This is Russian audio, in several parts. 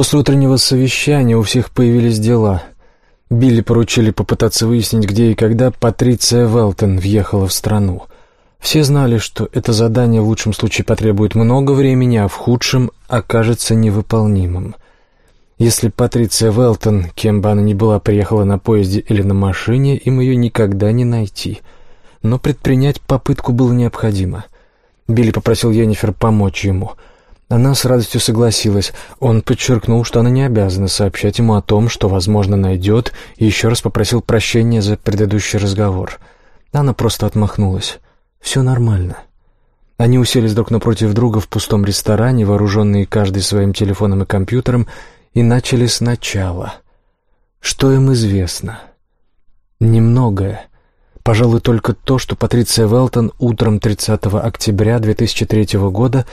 После утреннего совещания у всех появились дела. Билли поручили попытаться выяснить, где и когда Патриция Велтон въехала в страну. Все знали, что это задание в лучшем случае потребует много времени, а в худшем окажется невыполнимым. Если Патриция Велтон, кем бы она ни была, приехала на поезде или на машине, им ее никогда не найти. Но предпринять попытку было необходимо. Билли попросил Йеннифер помочь ему. Она с радостью согласилась. Он подчеркнул, что она не обязана сообщать ему о том, что, возможно, найдет, и еще раз попросил прощения за предыдущий разговор. Она просто отмахнулась. «Все нормально». Они уселись друг напротив друга в пустом ресторане, вооруженные каждый своим телефоном и компьютером, и начали сначала. Что им известно? Немногое. Пожалуй, только то, что Патриция Велтон утром 30 октября 2003 года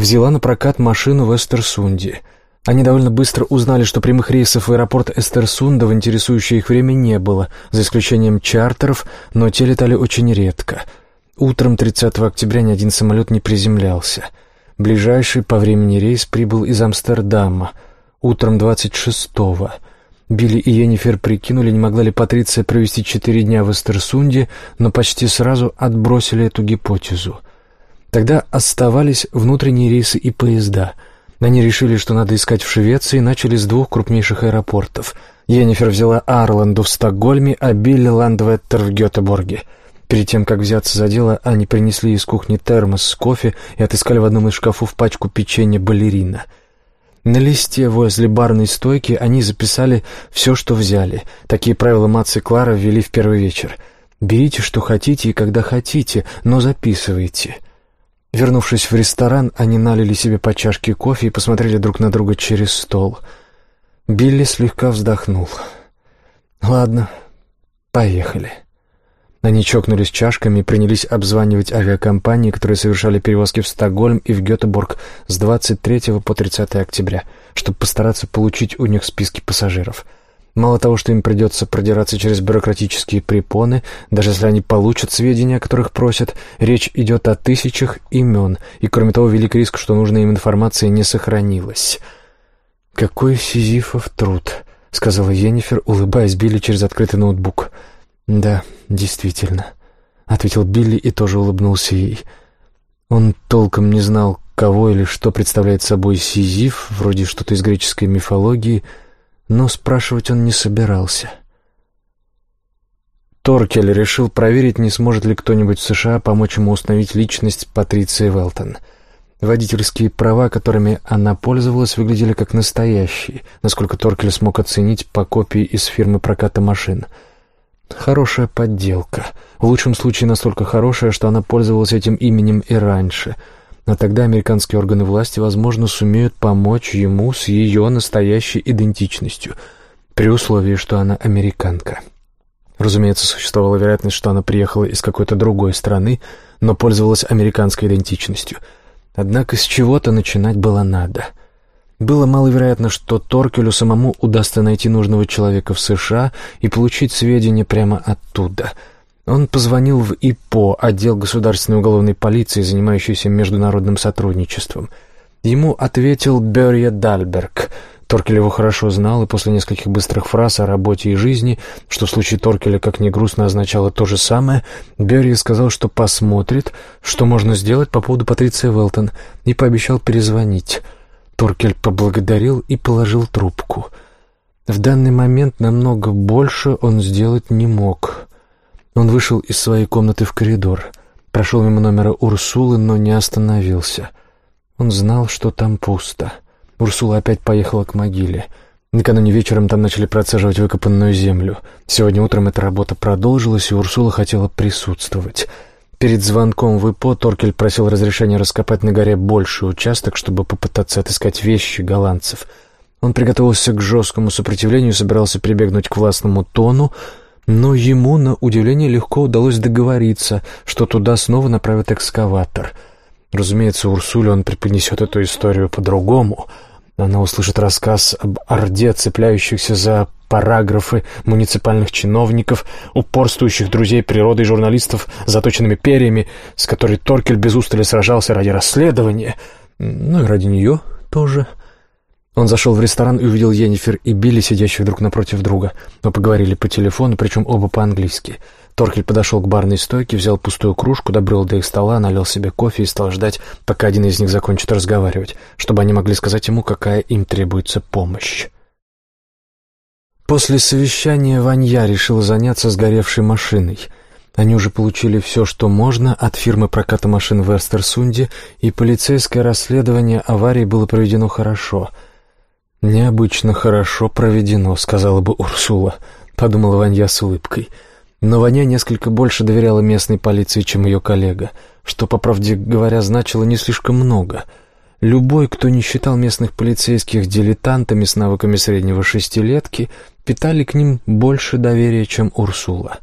взяла на прокат машину в Эстерсунде. Они довольно быстро узнали, что прямых рейсов в аэропорт Эстерсунда в интересующее их время не было, за исключением чартеров, но те летали очень редко. Утром 30 октября ни один самолет не приземлялся. Ближайший по времени рейс прибыл из Амстердама — утром 26-го. Билли и Йеннифер прикинули, не могла ли Патриция провести четыре дня в Эстерсунде, но почти сразу отбросили эту гипотезу. Тогда оставались внутренние рейсы и поезда. Они решили, что надо искать в Швеции, и начали с двух крупнейших аэропортов. Йеннифер взяла Арланду в Стокгольме, а Билли Ландветтер в Гетеборге. Перед тем, как взяться за дело, они принесли из кухни термос с кофе и отыскали в одном из шкафов пачку печенья балерина — на листе возле барной стойки они записали все, что взяли. Такие правила Мац и Клара ввели в первый вечер. «Берите, что хотите и когда хотите, но записывайте». Вернувшись в ресторан, они налили себе по чашке кофе и посмотрели друг на друга через стол. Билли слегка вздохнул. «Ладно, поехали». Они чокнулись чашками и принялись обзванивать авиакомпании, которые совершали перевозки в Стокгольм и в Гетеборг с 23 по 30 октября, чтобы постараться получить у них списки пассажиров. Мало того, что им придется продираться через бюрократические препоны, даже если они получат сведения, о которых просят, речь идет о тысячах имен, и, кроме того, велик риск, что нужная им информация не сохранилась. «Какой сизифов труд», — сказала Йеннифер, улыбаясь Билли через открытый ноутбук. «Да, действительно», — ответил Билли и тоже улыбнулся ей. Он толком не знал, кого или что представляет собой Сизиф, вроде что-то из греческой мифологии, но спрашивать он не собирался. Торкель решил проверить, не сможет ли кто-нибудь в США помочь ему установить личность Патриции Велтон. Водительские права, которыми она пользовалась, выглядели как настоящие, насколько Торкель смог оценить по копии из фирмы проката машин — Хорошая подделка. В лучшем случае настолько хорошая, что она пользовалась этим именем и раньше. Но тогда американские органы власти, возможно, сумеют помочь ему с ее настоящей идентичностью, при условии, что она американка. Разумеется, существовала вероятность, что она приехала из какой-то другой страны, но пользовалась американской идентичностью. Однако с чего-то начинать было надо — было маловероятно, что Торкелю самому удастся найти нужного человека в США и получить сведения прямо оттуда. Он позвонил в ИПО, отдел государственной уголовной полиции, занимающийся международным сотрудничеством. Ему ответил Берья Дальберг. Торкель его хорошо знал, и после нескольких быстрых фраз о работе и жизни, что в случае Торкеля, как ни грустно, означало то же самое, Берья сказал, что посмотрит, что можно сделать по поводу Патриции Велтон, и пообещал перезвонить. Торкель поблагодарил и положил трубку. В данный момент намного больше он сделать не мог. Он вышел из своей комнаты в коридор, прошел мимо номера Урсулы, но не остановился. Он знал, что там пусто. Урсула опять поехала к могиле. Накануне вечером там начали процеживать выкопанную землю. Сегодня утром эта работа продолжилась, и Урсула хотела присутствовать — Перед звонком в ИПО Торкель просил разрешения раскопать на горе больший участок, чтобы попытаться отыскать вещи голландцев. Он приготовился к жесткому сопротивлению собирался прибегнуть к властному тону, но ему, на удивление, легко удалось договориться, что туда снова направят экскаватор. Разумеется, Урсуле он преподнесет эту историю по-другому — она услышит рассказ об орде цепляющихся за параграфы муниципальных чиновников, упорствующих друзей природы и журналистов заточенными перьями, с которой Торкель без устали сражался ради расследования, ну и ради нее тоже. Он зашел в ресторан и увидел Йеннифер и Билли, сидящих друг напротив друга. Мы поговорили по телефону, причем оба по-английски. Торкель подошел к барной стойке, взял пустую кружку, добрел до их стола, налил себе кофе и стал ждать, пока один из них закончит разговаривать, чтобы они могли сказать ему, какая им требуется помощь. После совещания Ванья решила заняться сгоревшей машиной. Они уже получили все, что можно от фирмы проката машин в Эстерсунде, и полицейское расследование аварии было проведено хорошо. «Необычно хорошо проведено», — сказала бы Урсула, — подумала Ванья с улыбкой. Но Ваня несколько больше доверяла местной полиции, чем ее коллега, что, по правде говоря, значило не слишком много — Любой, кто не считал местных полицейских дилетантами с навыками среднего шестилетки, питали к ним больше доверия, чем Урсула.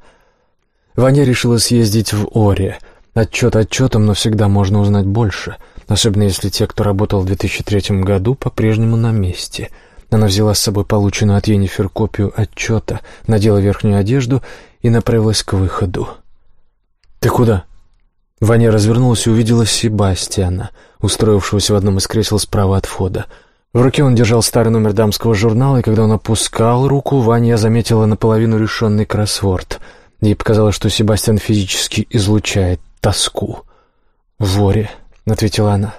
Ваня решила съездить в Оре. Отчет отчетом, но всегда можно узнать больше, особенно если те, кто работал в 2003 году, по-прежнему на месте. Она взяла с собой полученную от Енифер копию отчета, надела верхнюю одежду и направилась к выходу. «Ты куда?» Ваня развернулась и увидела Себастьяна, устроившегося в одном из кресел справа от входа. В руке он держал старый номер дамского журнала, и когда он опускал руку, Ваня заметила наполовину решенный кроссворд. Ей показалось, что Себастьян физически излучает тоску. «Воре», — ответила она.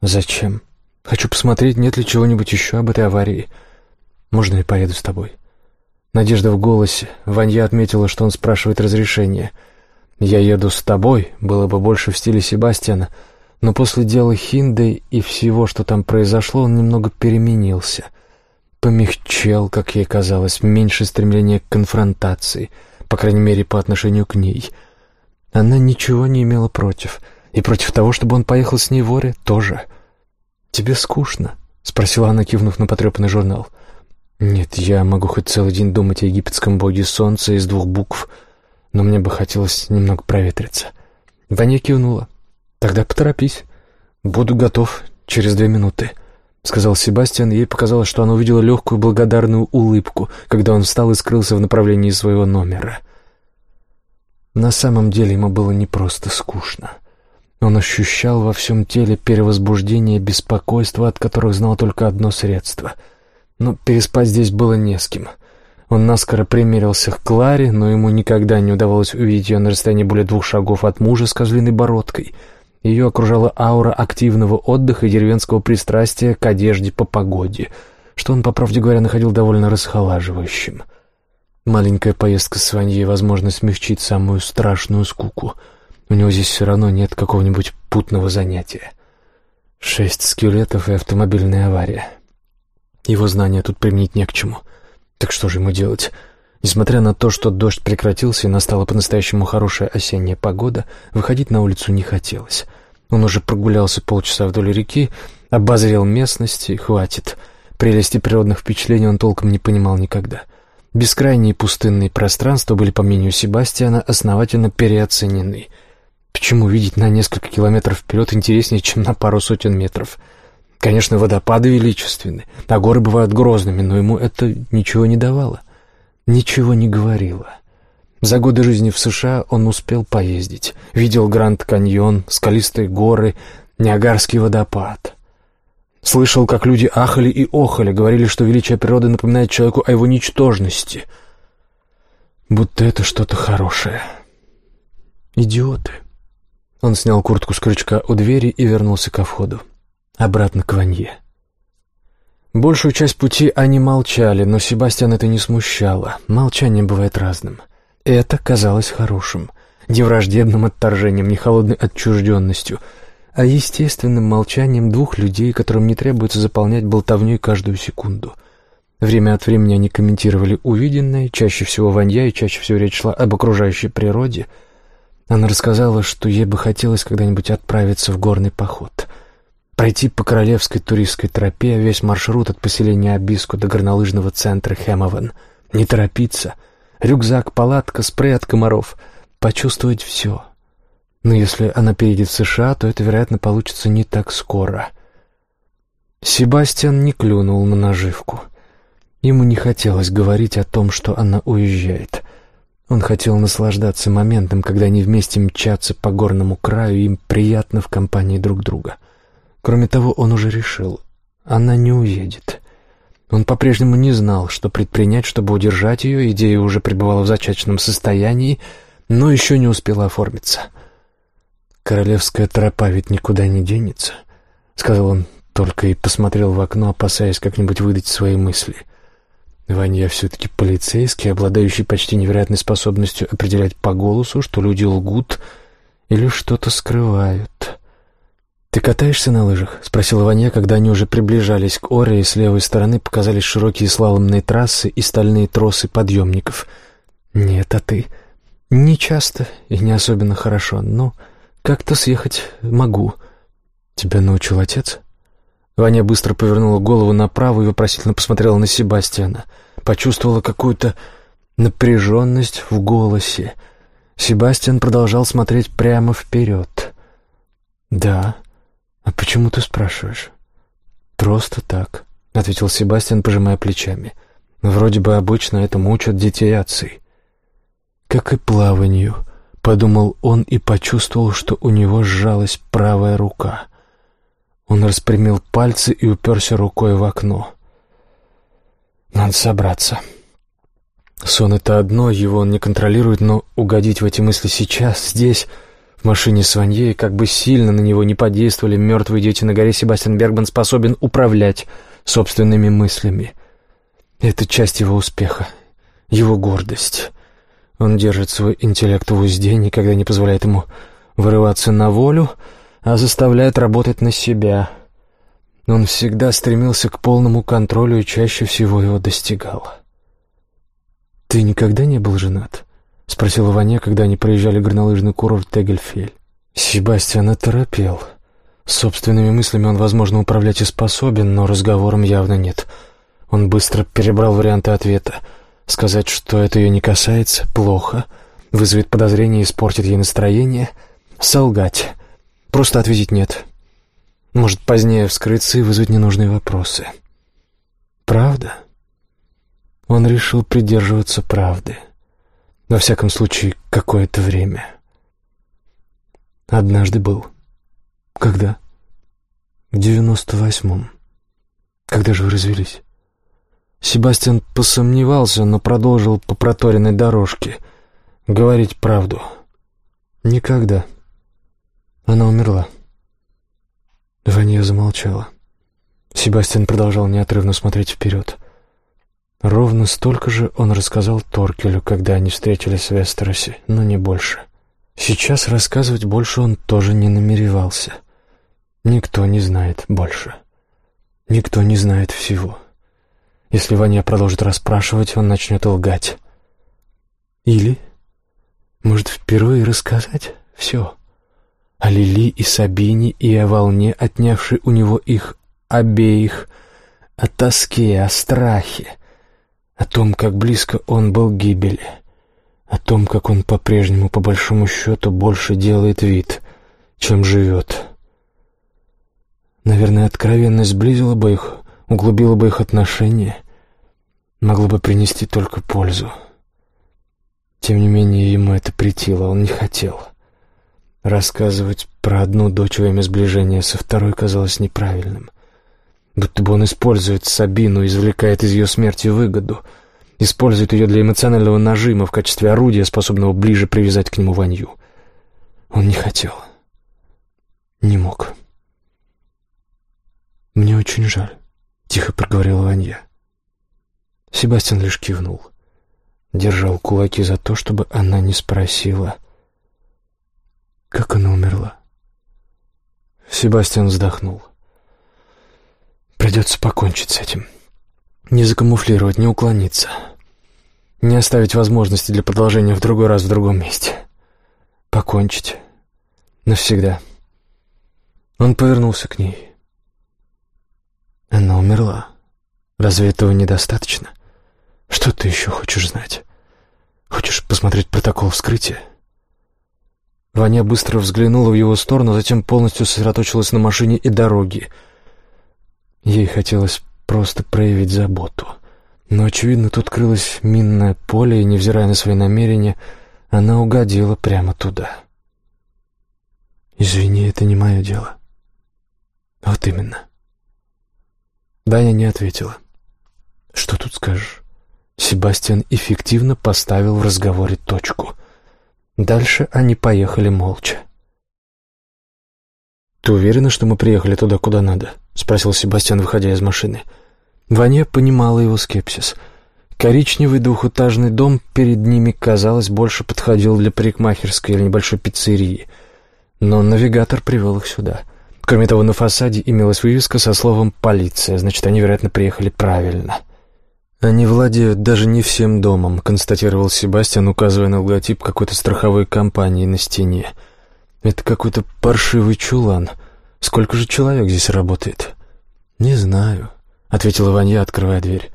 «Зачем? Хочу посмотреть, нет ли чего-нибудь еще об этой аварии. Можно я поеду с тобой?» Надежда в голосе. Ванья отметила, что он спрашивает разрешения — «Я еду с тобой» было бы больше в стиле Себастьяна, но после дела Хинды и всего, что там произошло, он немного переменился. Помягчел, как ей казалось, меньше стремления к конфронтации, по крайней мере, по отношению к ней. Она ничего не имела против, и против того, чтобы он поехал с ней в Оре, тоже. «Тебе скучно?» — спросила она, кивнув на потрепанный журнал. «Нет, я могу хоть целый день думать о египетском боге солнца из двух букв — но мне бы хотелось немного проветриться. Ваня кивнула. «Тогда поторопись. Буду готов через две минуты», — сказал Себастьян, ей показалось, что она увидела легкую благодарную улыбку, когда он встал и скрылся в направлении своего номера. На самом деле ему было не просто скучно. Он ощущал во всем теле перевозбуждение, беспокойство, от которых знал только одно средство. Но переспать здесь было не с кем — он наскоро примерился к Кларе, но ему никогда не удавалось увидеть ее на расстоянии более двух шагов от мужа с козлиной бородкой. Ее окружала аура активного отдыха и деревенского пристрастия к одежде по погоде, что он, по правде говоря, находил довольно расхолаживающим. Маленькая поездка с Ваньей, возможно, смягчит самую страшную скуку. У него здесь все равно нет какого-нибудь путного занятия. Шесть скелетов и автомобильная авария. Его знания тут применить не к чему — так что же ему делать? Несмотря на то, что дождь прекратился и настала по-настоящему хорошая осенняя погода, выходить на улицу не хотелось. Он уже прогулялся полчаса вдоль реки, обозрел местность и хватит. Прелести природных впечатлений он толком не понимал никогда. Бескрайние пустынные пространства были, по мнению Себастьяна, основательно переоценены. Почему видеть на несколько километров вперед интереснее, чем на пару сотен метров — Конечно, водопады величественны, а горы бывают грозными, но ему это ничего не давало, ничего не говорило. За годы жизни в США он успел поездить, видел Гранд-каньон, скалистые горы, Ниагарский водопад. Слышал, как люди ахали и охали, говорили, что величие природы напоминает человеку о его ничтожности. Будто это что-то хорошее. Идиоты. Он снял куртку с крючка у двери и вернулся ко входу обратно к Ванье. Большую часть пути они молчали, но Себастьян это не смущало. Молчание бывает разным. Это казалось хорошим, не враждебным отторжением, не холодной отчужденностью, а естественным молчанием двух людей, которым не требуется заполнять болтовней каждую секунду. Время от времени они комментировали увиденное, чаще всего Ванья, и чаще всего речь шла об окружающей природе. Она рассказала, что ей бы хотелось когда-нибудь отправиться в горный поход — Пройти по королевской туристской тропе весь маршрут от поселения Абиску до горнолыжного центра Хэмовен. Не торопиться. Рюкзак, палатка, спрей от комаров. Почувствовать все. Но если она перейдет в США, то это, вероятно, получится не так скоро. Себастьян не клюнул на наживку. Ему не хотелось говорить о том, что она уезжает. Он хотел наслаждаться моментом, когда они вместе мчатся по горному краю, им приятно в компании друг друга. Кроме того, он уже решил, она не уедет. Он по-прежнему не знал, что предпринять, чтобы удержать ее, идея уже пребывала в зачаточном состоянии, но еще не успела оформиться. «Королевская тропа ведь никуда не денется», — сказал он только и посмотрел в окно, опасаясь как-нибудь выдать свои мысли. Ваня все-таки полицейский, обладающий почти невероятной способностью определять по голосу, что люди лгут или что-то скрывают. «Ты катаешься на лыжах?» — спросила Ваня, когда они уже приближались к Оре, и с левой стороны показались широкие слаломные трассы и стальные тросы подъемников. «Нет, а ты?» «Не часто и не особенно хорошо, но как-то съехать могу». «Тебя научил отец?» Ваня быстро повернула голову направо и вопросительно посмотрела на Себастьяна. Почувствовала какую-то напряженность в голосе. Себастьян продолжал смотреть прямо вперед. «Да», «А почему ты спрашиваешь?» «Просто так», — ответил Себастьян, пожимая плечами. «Вроде бы обычно этому учат детей отцы». «Как и плаванию», — подумал он и почувствовал, что у него сжалась правая рука. Он распрямил пальцы и уперся рукой в окно. «Надо собраться». Сон — это одно, его он не контролирует, но угодить в эти мысли сейчас, здесь в машине с Ваньей, как бы сильно на него не подействовали мертвые дети на горе, Себастьян Бергман способен управлять собственными мыслями. Это часть его успеха, его гордость. Он держит свой интеллект в узде, никогда не позволяет ему вырываться на волю, а заставляет работать на себя. Он всегда стремился к полному контролю и чаще всего его достигал. «Ты никогда не был женат?» — спросила Ваня, когда они проезжали горнолыжный курорт Тегельфель. Себастьян оторопел. Собственными мыслями он, возможно, управлять и способен, но разговором явно нет. Он быстро перебрал варианты ответа. Сказать, что это ее не касается, плохо. Вызовет подозрение и испортит ей настроение. Солгать. Просто ответить «нет». Может, позднее вскрыться и вызвать ненужные вопросы. Правда? Он решил придерживаться правды. Во всяком случае, какое-то время. Однажды был. Когда? В девяносто восьмом. Когда же вы развелись? Себастьян посомневался, но продолжил по проторенной дорожке. Говорить правду. Никогда. Она умерла. Ваня замолчала. Себастьян продолжал неотрывно смотреть вперед. Ровно столько же он рассказал Торкелю, когда они встретились в Эстеросе, но не больше. Сейчас рассказывать больше он тоже не намеревался. Никто не знает больше. Никто не знает всего. Если Ваня продолжит расспрашивать, он начнет лгать. Или, может, впервые рассказать все. О Лили и Сабине и о волне, отнявшей у него их обеих, о тоске, о страхе, о том, как близко он был к гибели, о том, как он по-прежнему, по большому счету, больше делает вид, чем живет. Наверное, откровенность сблизила бы их, углубила бы их отношения, могла бы принести только пользу. Тем не менее, ему это притило, он не хотел. Рассказывать про одну дочь во имя сближения со второй казалось неправильным будто бы он использует Сабину, извлекает из ее смерти выгоду, использует ее для эмоционального нажима в качестве орудия, способного ближе привязать к нему Ванью. Он не хотел. Не мог. «Мне очень жаль», — тихо проговорила Ванья. Себастьян лишь кивнул. Держал кулаки за то, чтобы она не спросила, как она умерла. Себастьян вздохнул. Придется покончить с этим. Не закамуфлировать, не уклониться. Не оставить возможности для продолжения в другой раз в другом месте. Покончить. Навсегда. Он повернулся к ней. Она умерла. Разве этого недостаточно? Что ты еще хочешь знать? Хочешь посмотреть протокол вскрытия? Ваня быстро взглянула в его сторону, а затем полностью сосредоточилась на машине и дороге — Ей хотелось просто проявить заботу. Но, очевидно, тут крылось минное поле, и, невзирая на свои намерения, она угодила прямо туда. «Извини, это не мое дело». «Вот именно». Даня не ответила. Что тут скажешь? Себастьян эффективно поставил в разговоре точку. Дальше они поехали молча. «Ты уверена, что мы приехали туда, куда надо?» — спросил Себастьян, выходя из машины. Ваня понимала его скепсис. Коричневый двухэтажный дом перед ними, казалось, больше подходил для парикмахерской или небольшой пиццерии. Но навигатор привел их сюда. Кроме того, на фасаде имелась вывеска со словом «полиция», значит, они, вероятно, приехали правильно. «Они владеют даже не всем домом», — констатировал Себастьян, указывая на логотип какой-то страховой компании на стене. «Это какой-то паршивый чулан. Сколько же человек здесь работает?» «Не знаю», — ответила Ванья, открывая дверь.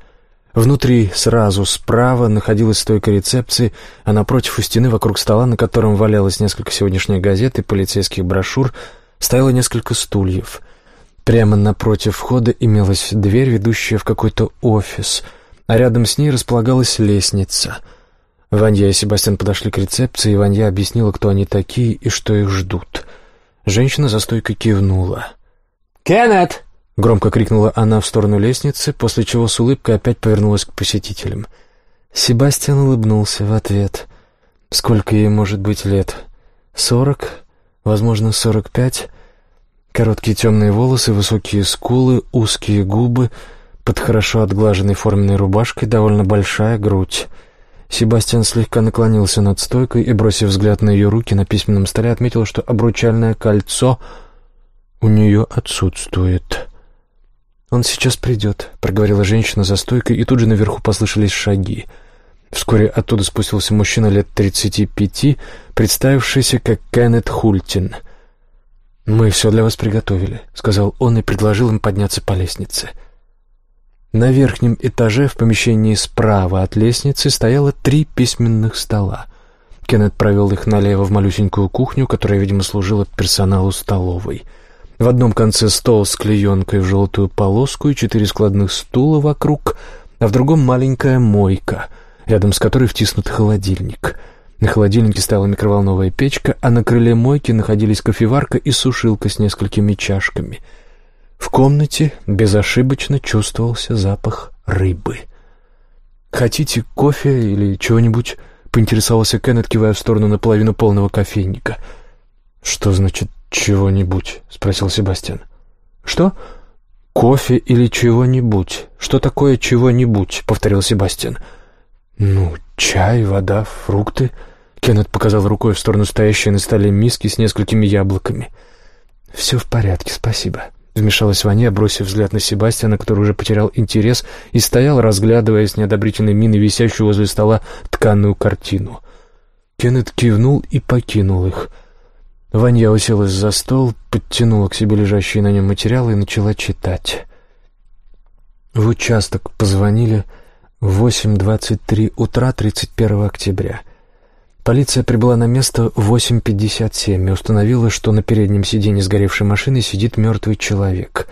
Внутри, сразу справа, находилась стойка рецепции, а напротив у стены, вокруг стола, на котором валялось несколько сегодняшних газет и полицейских брошюр, стояло несколько стульев. Прямо напротив входа имелась дверь, ведущая в какой-то офис, а рядом с ней располагалась лестница. Ванья и Себастьян подошли к рецепции, и Ванья объяснила, кто они такие и что их ждут. Женщина за стойкой кивнула. «Кеннет!» Громко крикнула она в сторону лестницы, после чего с улыбкой опять повернулась к посетителям. Себастьян улыбнулся в ответ. Сколько ей может быть лет? Сорок? Возможно, сорок пять? Короткие темные волосы, высокие скулы, узкие губы, под хорошо отглаженной форменной рубашкой довольно большая грудь. Себастьян слегка наклонился над стойкой и, бросив взгляд на ее руки на письменном столе, отметил, что обручальное кольцо у нее отсутствует. «Он сейчас придет», — проговорила женщина за стойкой, и тут же наверху послышались шаги. Вскоре оттуда спустился мужчина лет тридцати пяти, представившийся как Кеннет Хультин. «Мы все для вас приготовили», — сказал он и предложил им подняться по лестнице. На верхнем этаже в помещении справа от лестницы стояло три письменных стола. Кеннет провел их налево в малюсенькую кухню, которая, видимо, служила персоналу столовой — в одном конце стол с клеенкой в желтую полоску и четыре складных стула вокруг, а в другом маленькая мойка, рядом с которой втиснут холодильник. На холодильнике стояла микроволновая печка, а на крыле мойки находились кофеварка и сушилка с несколькими чашками. В комнате безошибочно чувствовался запах рыбы. «Хотите кофе или чего-нибудь?» — поинтересовался Кеннет, кивая в сторону наполовину полного кофейника. «Что значит «Чего-нибудь?» — спросил Себастьян. «Что?» «Кофе или чего-нибудь? Что такое чего-нибудь?» — повторил Себастьян. «Ну, чай, вода, фрукты». Кеннет показал рукой в сторону стоящей на столе миски с несколькими яблоками. «Все в порядке, спасибо», — вмешалась Ваня, бросив взгляд на Себастьяна, который уже потерял интерес и стоял, разглядывая с неодобрительной миной висящую возле стола тканую картину. Кеннет кивнул и покинул их — Ваня уселась за стол, подтянула к себе лежащие на нем материалы и начала читать. В участок позвонили в 8.23 утра 31 октября. Полиция прибыла на место в 8.57 и установила, что на переднем сиденье сгоревшей машины сидит мертвый человек.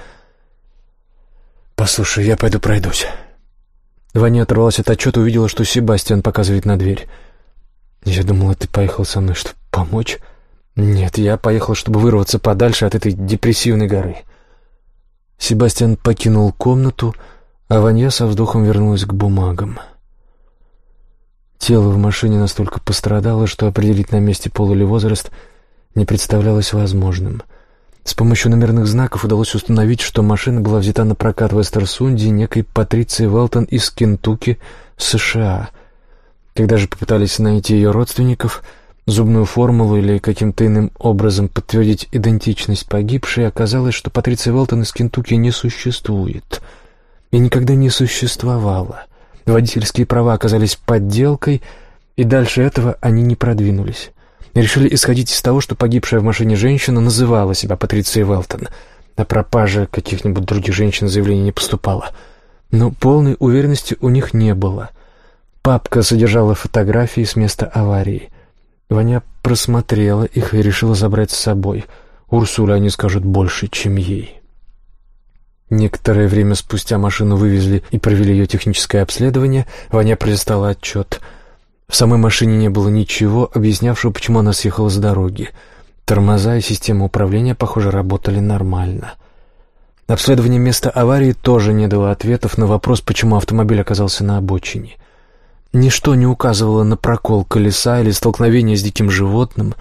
«Послушай, я пойду пройдусь». Ваня оторвалась от отчета и увидела, что Себастьян показывает на дверь. «Я думала, ты поехал со мной, чтобы помочь». «Нет, я поехал, чтобы вырваться подальше от этой депрессивной горы». Себастьян покинул комнату, а Ванья со вздохом вернулась к бумагам. Тело в машине настолько пострадало, что определить на месте пол или возраст не представлялось возможным. С помощью номерных знаков удалось установить, что машина была взята на прокат в Эстерсунде некой Патриции Велтон из Кентукки, США. Когда же попытались найти ее родственников — зубную формулу или каким-то иным образом подтвердить идентичность погибшей, оказалось, что Патриция Велтон из Кентукки не существует и никогда не существовала. Водительские права оказались подделкой, и дальше этого они не продвинулись. Решили исходить из того, что погибшая в машине женщина называла себя Патрицией Велтон. О пропаже каких-нибудь других женщин заявление не поступало. Но полной уверенности у них не было. Папка содержала фотографии с места аварии — Ваня просмотрела их и решила забрать с собой. Урсуле они скажут больше, чем ей. Некоторое время спустя машину вывезли и провели ее техническое обследование. Ваня пролистала отчет. В самой машине не было ничего, объяснявшего, почему она съехала с дороги. Тормоза и система управления, похоже, работали нормально. Обследование места аварии тоже не дало ответов на вопрос, почему автомобиль оказался на обочине. Ничто не указывало на прокол колеса или столкновение с диким животным.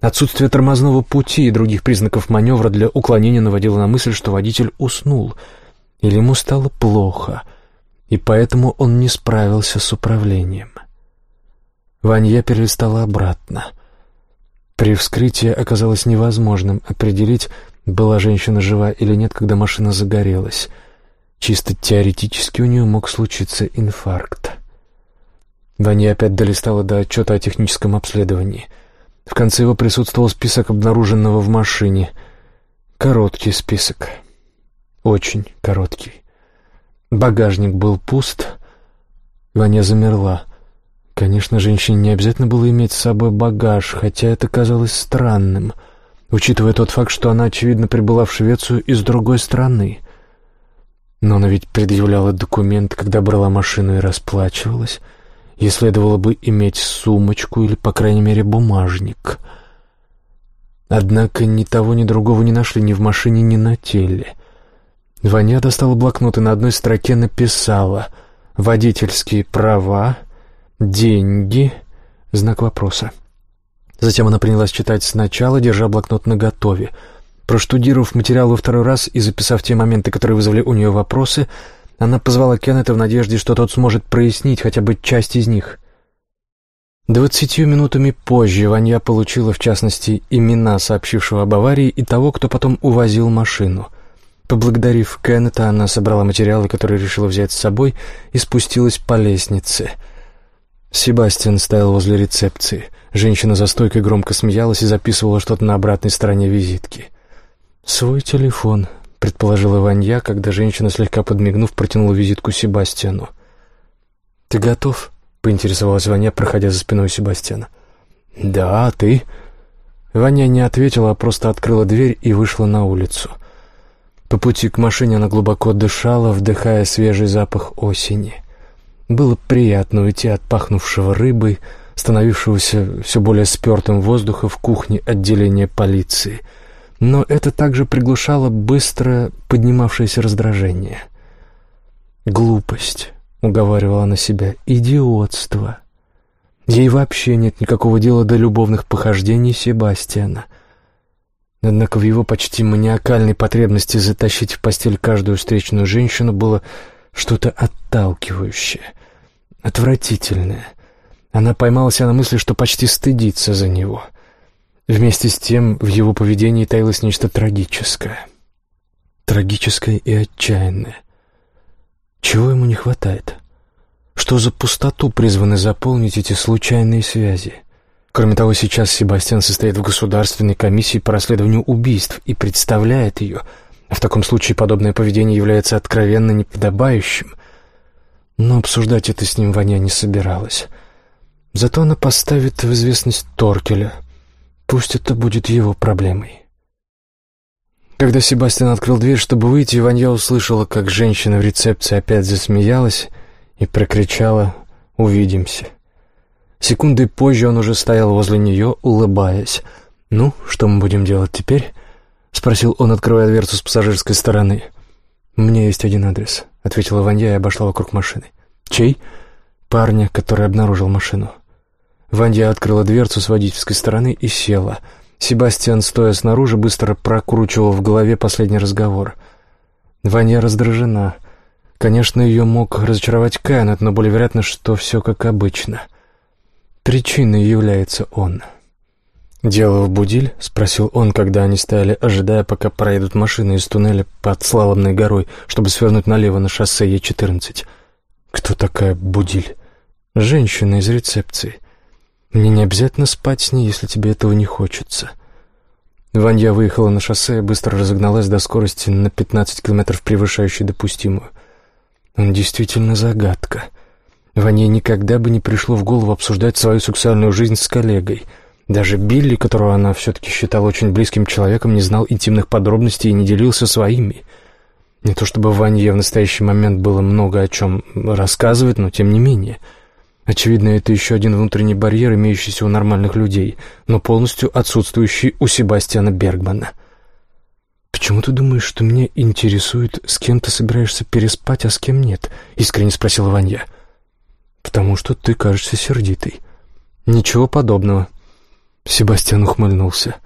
Отсутствие тормозного пути и других признаков маневра для уклонения наводило на мысль, что водитель уснул, или ему стало плохо, и поэтому он не справился с управлением. Ванья перелистала обратно. При вскрытии оказалось невозможным определить, была женщина жива или нет, когда машина загорелась. Чисто теоретически у нее мог случиться инфаркт. Ваня опять долистала до отчета о техническом обследовании. В конце его присутствовал список обнаруженного в машине. Короткий список. Очень короткий. Багажник был пуст. Ваня замерла. Конечно, женщине не обязательно было иметь с собой багаж, хотя это казалось странным — учитывая тот факт, что она, очевидно, прибыла в Швецию из другой страны. Но она ведь предъявляла документ, когда брала машину и расплачивалась, и следовало бы иметь сумочку или, по крайней мере, бумажник. Однако ни того, ни другого не нашли ни в машине, ни на теле. Ваня достала блокнот и на одной строке написала «Водительские права», «Деньги», знак вопроса. Затем она принялась читать сначала, держа блокнот наготове. Проштудировав материал во второй раз и записав те моменты, которые вызвали у нее вопросы, она позвала Кеннета в надежде, что тот сможет прояснить хотя бы часть из них. Двадцатью минутами позже Ванья получила, в частности, имена сообщившего об аварии и того, кто потом увозил машину. Поблагодарив Кеннета, она собрала материалы, которые решила взять с собой, и спустилась по лестнице. Себастьян стоял возле рецепции — Женщина за стойкой громко смеялась и записывала что-то на обратной стороне визитки. «Свой телефон», — предположила Ванья, когда женщина, слегка подмигнув, протянула визитку Себастьяну. «Ты готов?» — поинтересовалась Ваня, проходя за спиной Себастьяна. «Да, а ты?» Ваня не ответила, а просто открыла дверь и вышла на улицу. По пути к машине она глубоко дышала, вдыхая свежий запах осени. Было приятно уйти от пахнувшего рыбой, становившегося все более спертым воздуха в кухне отделения полиции. Но это также приглушало быстро поднимавшееся раздражение. «Глупость», — уговаривала она себя, — «идиотство». Ей вообще нет никакого дела до любовных похождений Себастьяна. Однако в его почти маниакальной потребности затащить в постель каждую встречную женщину было что-то отталкивающее, отвратительное — она поймала себя на мысли, что почти стыдится за него. Вместе с тем в его поведении таилось нечто трагическое. Трагическое и отчаянное. Чего ему не хватает? Что за пустоту призваны заполнить эти случайные связи? Кроме того, сейчас Себастьян состоит в государственной комиссии по расследованию убийств и представляет ее. В таком случае подобное поведение является откровенно неподобающим. Но обсуждать это с ним Ваня не собиралась. Зато она поставит в известность Торкеля. Пусть это будет его проблемой. Когда Себастьян открыл дверь, чтобы выйти, Ванья услышала, как женщина в рецепции опять засмеялась и прокричала «Увидимся». Секунды позже он уже стоял возле нее, улыбаясь. «Ну, что мы будем делать теперь?» — спросил он, открывая дверцу с пассажирской стороны. «У меня есть один адрес», — ответила Ванья и обошла вокруг машины. «Чей?» «Парня, который обнаружил машину». Вандя открыла дверцу с водительской стороны и села. Себастьян, стоя снаружи, быстро прокручивал в голове последний разговор. Ваня раздражена. Конечно, ее мог разочаровать Кеннет, но более вероятно, что все как обычно. Причиной является он. «Дело в Будиль?» — спросил он, когда они стояли, ожидая, пока проедут машины из туннеля под Славовной горой, чтобы свернуть налево на шоссе Е-14. «Кто такая Будиль?» «Женщина из рецепции». Мне не обязательно спать с ней, если тебе этого не хочется. Ванья выехала на шоссе и быстро разогналась до скорости на 15 километров, превышающей допустимую. Он действительно загадка. Ване никогда бы не пришло в голову обсуждать свою сексуальную жизнь с коллегой. Даже Билли, которого она все-таки считала очень близким человеком, не знал интимных подробностей и не делился своими. Не то чтобы Ванье в настоящий момент было много о чем рассказывать, но тем не менее — Очевидно, это еще один внутренний барьер, имеющийся у нормальных людей, но полностью отсутствующий у Себастьяна Бергмана. «Почему ты думаешь, что меня интересует, с кем ты собираешься переспать, а с кем нет?» — искренне спросила Ванья. «Потому что ты кажешься сердитой». «Ничего подобного». Себастьян ухмыльнулся.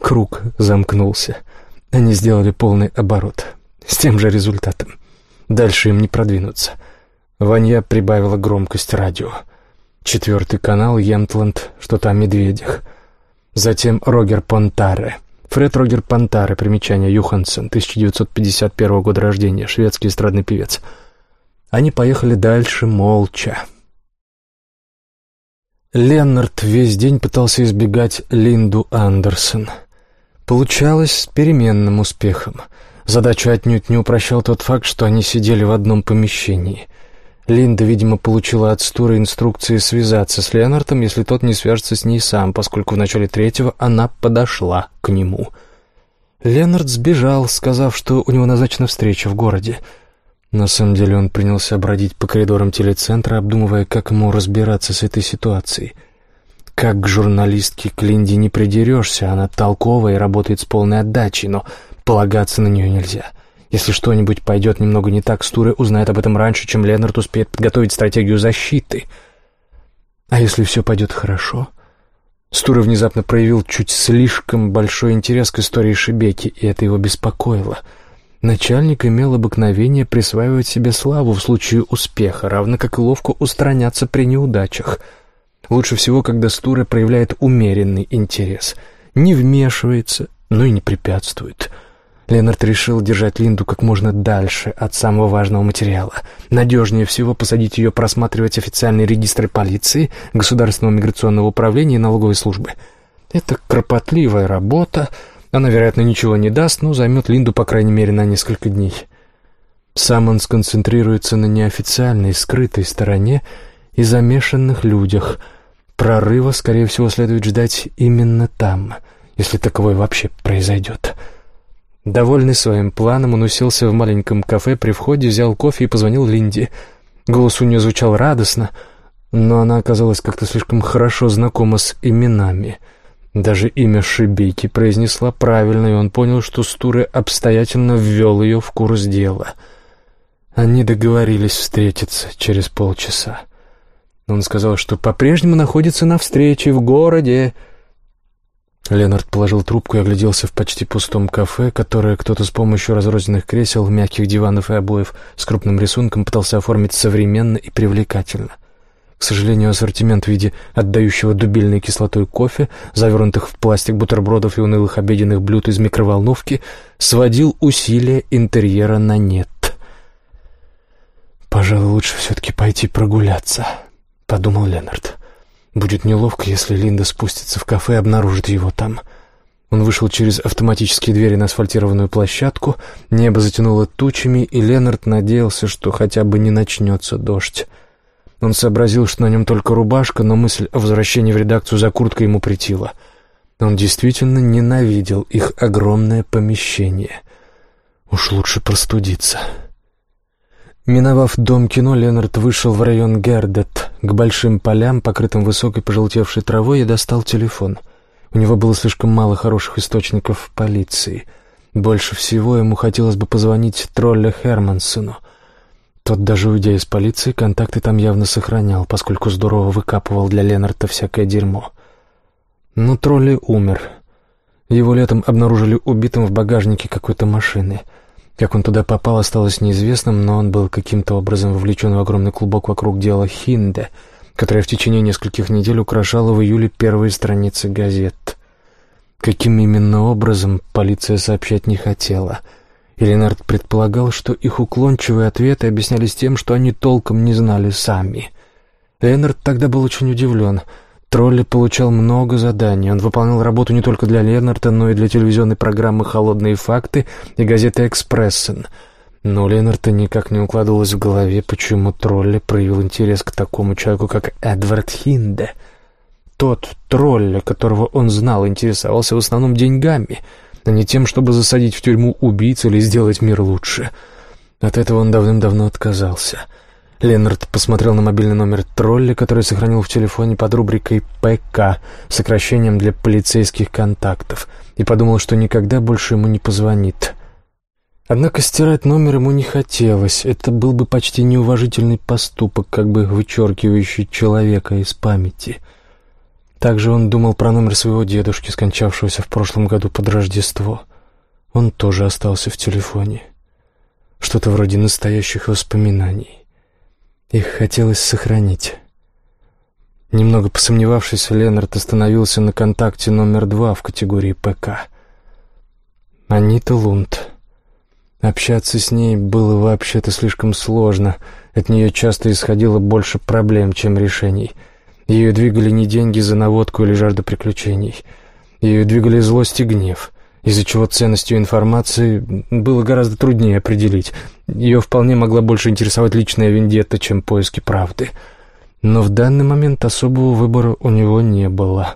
Круг замкнулся. Они сделали полный оборот. С тем же результатом. Дальше им не продвинуться. Ванья прибавила громкость радио. Четвертый канал, Емтланд, что-то о медведях. Затем Рогер Понтаре. Фред Рогер Понтаре, примечание Юхансон, 1951 года рождения, шведский эстрадный певец. Они поехали дальше молча. Леннард весь день пытался избегать Линду Андерсон. Получалось с переменным успехом. Задачу отнюдь не упрощал тот факт, что они сидели в одном помещении. Линда, видимо, получила от Стура инструкции связаться с Леонардом, если тот не свяжется с ней сам, поскольку в начале третьего она подошла к нему. Леонард сбежал, сказав, что у него назначена встреча в городе — на самом деле он принялся бродить по коридорам телецентра, обдумывая, как ему разбираться с этой ситуацией. Как к журналистке Клинди не придерешься, она толковая и работает с полной отдачей, но полагаться на нее нельзя. Если что-нибудь пойдет немного не так, Стуры узнает об этом раньше, чем Ленард успеет подготовить стратегию защиты. А если все пойдет хорошо? Стуры внезапно проявил чуть слишком большой интерес к истории Шибеки, и это его беспокоило — Начальник имел обыкновение присваивать себе славу в случае успеха, равно как и ловко устраняться при неудачах. Лучше всего, когда Стура проявляет умеренный интерес, не вмешивается, но и не препятствует. Ленард решил держать Линду как можно дальше от самого важного материала. Надежнее всего посадить ее просматривать официальные регистры полиции, Государственного миграционного управления и налоговой службы. Это кропотливая работа, она, вероятно, ничего не даст, но займет Линду, по крайней мере, на несколько дней. Сам он сконцентрируется на неофициальной, скрытой стороне и замешанных людях. Прорыва, скорее всего, следует ждать именно там, если таковой вообще произойдет. Довольный своим планом, он уселся в маленьком кафе при входе, взял кофе и позвонил Линде. Голос у нее звучал радостно, но она оказалась как-то слишком хорошо знакома с именами — даже имя Шибейки произнесла правильно, и он понял, что Стуры обстоятельно ввел ее в курс дела. Они договорились встретиться через полчаса. Он сказал, что по-прежнему находится на встрече в городе. Ленард положил трубку и огляделся в почти пустом кафе, которое кто-то с помощью разрозненных кресел, мягких диванов и обоев с крупным рисунком пытался оформить современно и привлекательно. К сожалению, ассортимент в виде отдающего дубильной кислотой кофе, завернутых в пластик бутербродов и унылых обеденных блюд из микроволновки, сводил усилия интерьера на нет. «Пожалуй, лучше все-таки пойти прогуляться», — подумал Ленард. «Будет неловко, если Линда спустится в кафе и обнаружит его там». Он вышел через автоматические двери на асфальтированную площадку, небо затянуло тучами, и Ленард надеялся, что хотя бы не начнется дождь. Он сообразил, что на нем только рубашка, но мысль о возвращении в редакцию за курткой ему претила. Он действительно ненавидел их огромное помещение. Уж лучше простудиться. Миновав дом кино, Ленард вышел в район Гердет, к большим полям, покрытым высокой пожелтевшей травой, и достал телефон. У него было слишком мало хороших источников в полиции. Больше всего ему хотелось бы позвонить тролле Хермансону — тот, даже уйдя из полиции, контакты там явно сохранял, поскольку здорово выкапывал для Ленарта всякое дерьмо. Но тролли умер. Его летом обнаружили убитым в багажнике какой-то машины. Как он туда попал, осталось неизвестным, но он был каким-то образом вовлечен в огромный клубок вокруг дела Хинде, которое в течение нескольких недель украшало в июле первые страницы газет. Каким именно образом, полиция сообщать не хотела — и Ленард предполагал, что их уклончивые ответы объяснялись тем, что они толком не знали сами. Ленард тогда был очень удивлен. Тролли получал много заданий. Он выполнял работу не только для Ленарда, но и для телевизионной программы «Холодные факты» и газеты «Экспрессен». Но у Ленарда никак не укладывалось в голове, почему Тролли проявил интерес к такому человеку, как Эдвард Хинде. Тот тролль, которого он знал, интересовался в основном деньгами — а не тем, чтобы засадить в тюрьму убийц или сделать мир лучше. От этого он давным-давно отказался. Ленард посмотрел на мобильный номер тролля, который сохранил в телефоне под рубрикой «ПК», сокращением для полицейских контактов, и подумал, что никогда больше ему не позвонит. Однако стирать номер ему не хотелось. Это был бы почти неуважительный поступок, как бы вычеркивающий человека из памяти. Также он думал про номер своего дедушки, скончавшегося в прошлом году под Рождество. Он тоже остался в телефоне. Что-то вроде настоящих воспоминаний. Их хотелось сохранить. Немного посомневавшись, Ленард остановился на контакте номер два в категории ПК. Анита Лунд. Общаться с ней было вообще-то слишком сложно. От нее часто исходило больше проблем, чем решений. Ее двигали не деньги за наводку или жажда приключений. Ее двигали злость и гнев, из-за чего ценностью информации было гораздо труднее определить — ее вполне могла больше интересовать личная вендетта, чем поиски правды. Но в данный момент особого выбора у него не было.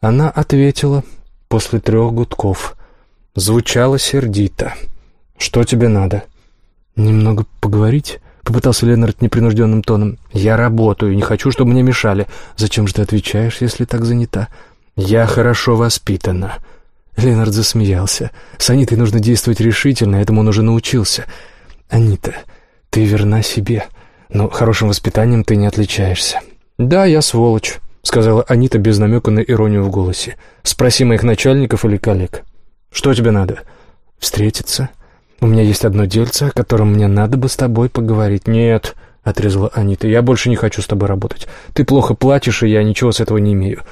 Она ответила после трех гудков. Звучало сердито. «Что тебе надо?» «Немного поговорить?» — попытался Ленард непринужденным тоном. «Я работаю, не хочу, чтобы мне мешали. Зачем же ты отвечаешь, если так занята?» «Я хорошо воспитана». Ленард засмеялся. «С Анитой нужно действовать решительно, этому он уже научился. Анита, ты верна себе, но хорошим воспитанием ты не отличаешься». «Да, я сволочь», — сказала Анита без намека на иронию в голосе. «Спроси моих начальников или коллег. Что тебе надо?» «Встретиться. У меня есть одно дельце, о котором мне надо бы с тобой поговорить». «Нет», — отрезала Анита, — «я больше не хочу с тобой работать. Ты плохо платишь, и я ничего с этого не имею».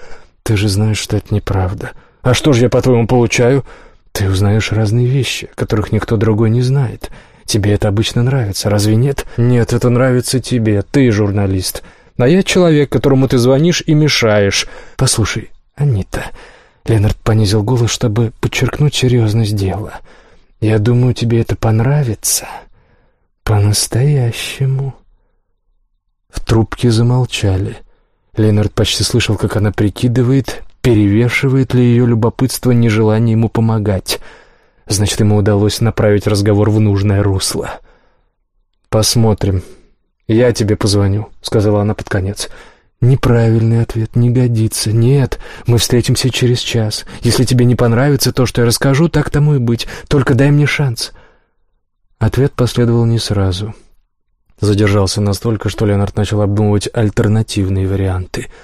«Ты же знаешь, что это неправда». А что же я, по-твоему, получаю? Ты узнаешь разные вещи, которых никто другой не знает. Тебе это обычно нравится, разве нет? Нет, это нравится тебе, ты журналист. А я человек, которому ты звонишь и мешаешь. Послушай, Анита... Ленард понизил голос, чтобы подчеркнуть серьезность дела. «Я думаю, тебе это понравится. По-настоящему». В трубке замолчали. Ленард почти слышал, как она прикидывает, Перевешивает ли ее любопытство нежелание ему помогать? Значит, ему удалось направить разговор в нужное русло. «Посмотрим. Я тебе позвоню», — сказала она под конец. «Неправильный ответ не годится. Нет, мы встретимся через час. Если тебе не понравится то, что я расскажу, так тому и быть. Только дай мне шанс». Ответ последовал не сразу. Задержался настолько, что Леонард начал обдумывать альтернативные варианты —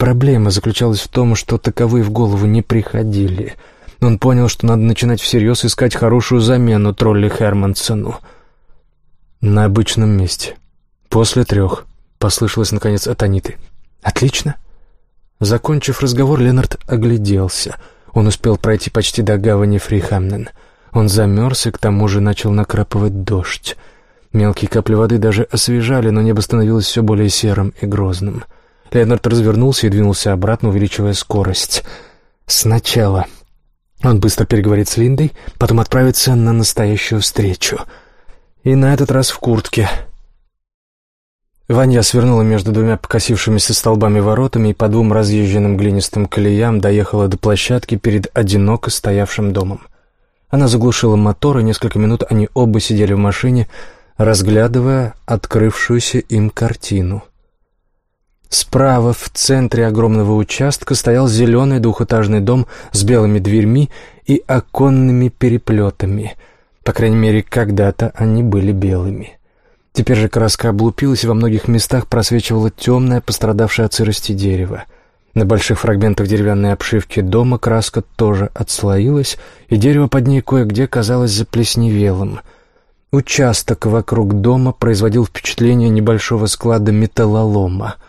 Проблема заключалась в том, что таковые в голову не приходили. Он понял, что надо начинать всерьез искать хорошую замену тролли Хермансону. На обычном месте. После трех. Послышалось, наконец, от Аниты. «Отлично». Закончив разговор, Ленард огляделся. Он успел пройти почти до гавани Фрихамнен. Он замерз и к тому же начал накрапывать дождь. Мелкие капли воды даже освежали, но небо становилось все более серым и грозным. — Леонард развернулся и двинулся обратно, увеличивая скорость. Сначала он быстро переговорит с Линдой, потом отправится на настоящую встречу. И на этот раз в куртке. Ваня свернула между двумя покосившимися столбами воротами и по двум разъезженным глинистым колеям доехала до площадки перед одиноко стоявшим домом. Она заглушила мотор, и несколько минут они оба сидели в машине, разглядывая открывшуюся им картину — Справа, в центре огромного участка, стоял зеленый двухэтажный дом с белыми дверьми и оконными переплетами. По крайней мере, когда-то они были белыми. Теперь же краска облупилась, и во многих местах просвечивало темное, пострадавшее от сырости дерево. На больших фрагментах деревянной обшивки дома краска тоже отслоилась, и дерево под ней кое-где казалось заплесневелым. Участок вокруг дома производил впечатление небольшого склада металлолома —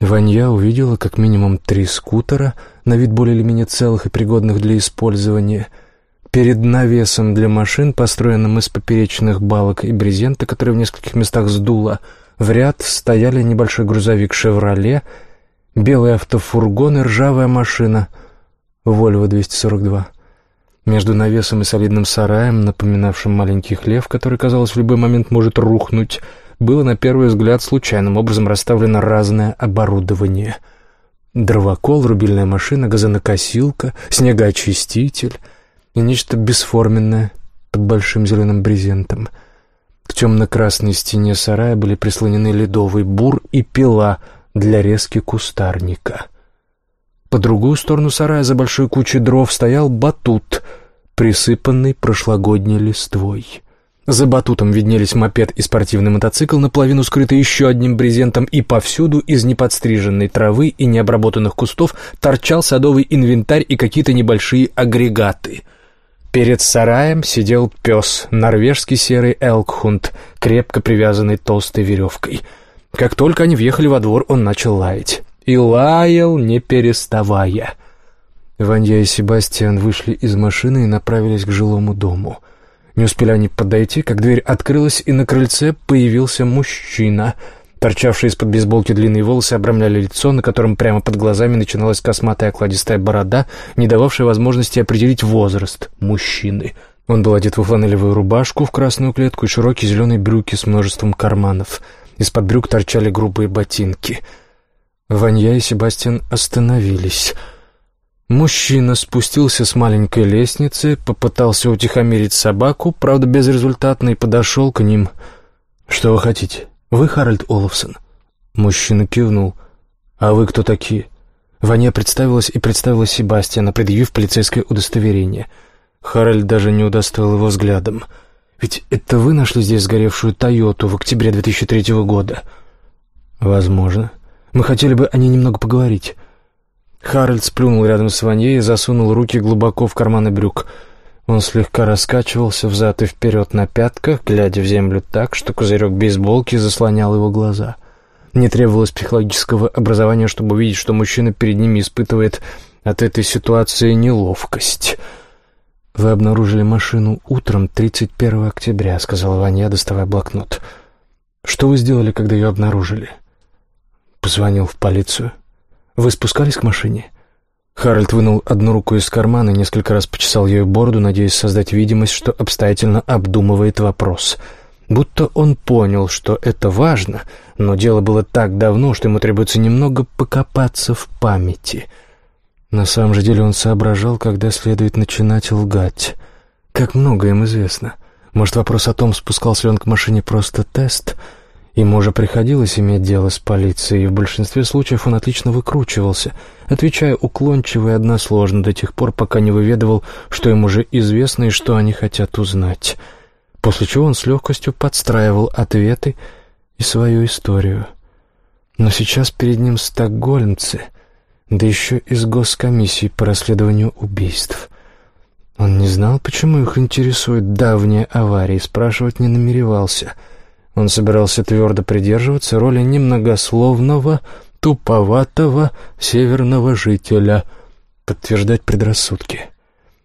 Ванья увидела как минимум три скутера, на вид более или менее целых и пригодных для использования. Перед навесом для машин, построенным из поперечных балок и брезента, который в нескольких местах сдуло, в ряд стояли небольшой грузовик «Шевроле», белый автофургон и ржавая машина «Вольво-242». Между навесом и солидным сараем, напоминавшим маленький хлев, который, казалось, в любой момент может рухнуть, было на первый взгляд случайным образом расставлено разное оборудование. Дровокол, рубильная машина, газонокосилка, снегоочиститель и нечто бесформенное под большим зеленым брезентом. К темно-красной стене сарая были прислонены ледовый бур и пила для резки кустарника. По другую сторону сарая за большой кучей дров стоял батут, присыпанный прошлогодней листвой. За батутом виднелись мопед и спортивный мотоцикл, наполовину скрытый еще одним брезентом, и повсюду из неподстриженной травы и необработанных кустов торчал садовый инвентарь и какие-то небольшие агрегаты. Перед сараем сидел пес, норвежский серый элкхунд, крепко привязанный толстой веревкой. Как только они въехали во двор, он начал лаять. И лаял, не переставая. Ванья и Себастьян вышли из машины и направились к жилому дому — не успели они подойти, как дверь открылась, и на крыльце появился мужчина. Торчавшие из-под бейсболки длинные волосы обрамляли лицо, на котором прямо под глазами начиналась косматая окладистая борода, не дававшая возможности определить возраст мужчины. Он был одет во фланелевую рубашку в красную клетку и широкие зеленые брюки с множеством карманов. Из-под брюк торчали грубые ботинки. Ванья и Себастьян остановились — Мужчина спустился с маленькой лестницы, попытался утихомирить собаку, правда, безрезультатно, и подошел к ним. «Что вы хотите? Вы Харальд Олафсон?» Мужчина кивнул. «А вы кто такие?» Ваня представилась и представила Себастьяна, предъявив полицейское удостоверение. Харальд даже не удостоил его взглядом. «Ведь это вы нашли здесь сгоревшую «Тойоту» в октябре 2003 года?» «Возможно. Мы хотели бы о ней немного поговорить». Харальд сплюнул рядом с Ваньей и засунул руки глубоко в карманы брюк. Он слегка раскачивался взад и вперед на пятках, глядя в землю так, что козырек бейсболки заслонял его глаза. Не требовалось психологического образования, чтобы увидеть, что мужчина перед ними испытывает от этой ситуации неловкость. «Вы обнаружили машину утром 31 октября», — сказала Ваня, доставая блокнот. «Что вы сделали, когда ее обнаружили?» «Позвонил в полицию». Вы спускались к машине?» Харальд вынул одну руку из кармана и несколько раз почесал ее бороду, надеясь создать видимость, что обстоятельно обдумывает вопрос. Будто он понял, что это важно, но дело было так давно, что ему требуется немного покопаться в памяти. На самом же деле он соображал, когда следует начинать лгать. Как много им известно. Может, вопрос о том, спускался ли он к машине просто тест — Ему уже приходилось иметь дело с полицией, и в большинстве случаев он отлично выкручивался, отвечая уклончиво и односложно до тех пор, пока не выведывал, что им уже известно и что они хотят узнать. После чего он с легкостью подстраивал ответы и свою историю. Но сейчас перед ним стокгольмцы, да еще из госкомиссии по расследованию убийств. Он не знал, почему их интересует давняя авария, и спрашивать не намеревался — он собирался твердо придерживаться роли немногословного, туповатого северного жителя, подтверждать предрассудки.